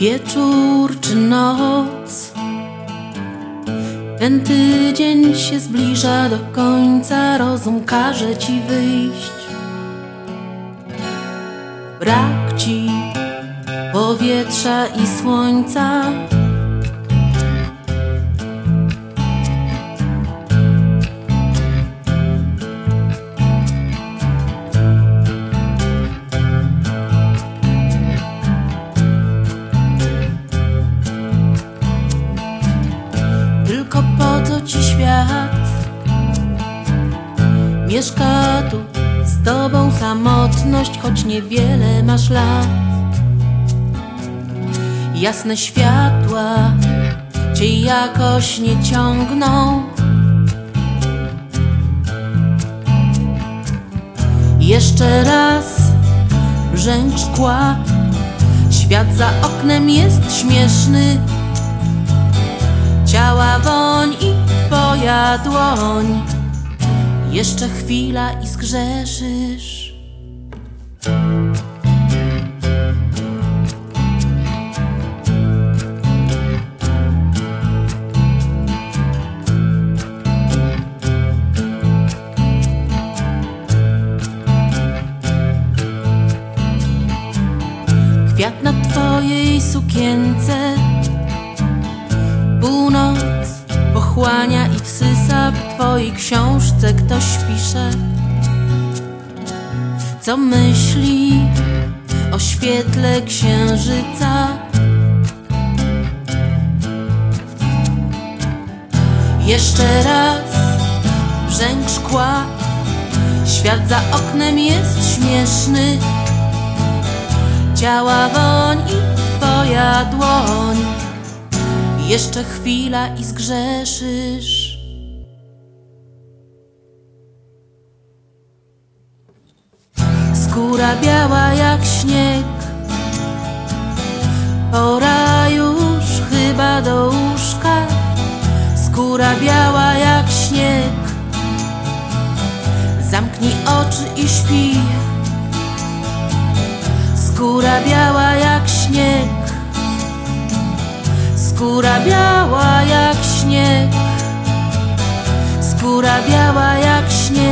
Wieczór czy noc. Ten tydzień się zbliża do końca Rozum każe ci wyjść. Brak ci powietrza i słońca to ci świat. Mieszka tu z tobą samotność, choć niewiele masz lat. Jasne światła cię jakoś nie ciągną. Jeszcze raz brzęk szkła Świat za oknem jest śmieszny. Ciała woń i twoja dłoń. Jeszcze chwila i zgrzeszysz. Kwiat na twojej sukience. Północ pochłania i wsysa w twojej książce ktoś pisze. Co myśli o świetle księżyca? Jeszcze raz brzęk szkła. Świat za oknem jest śmieszny. Ciała woń i twoja dłoń Jeszcze chwila i zgrzeszysz. Skóra biała jak śnieg. Pora już chyba do łóżka. Skóra biała jak śnieg. Zamknij oczy i śpi. Skóra biała jak śnieg biała jak śnieg. Skóra biała jak śnieg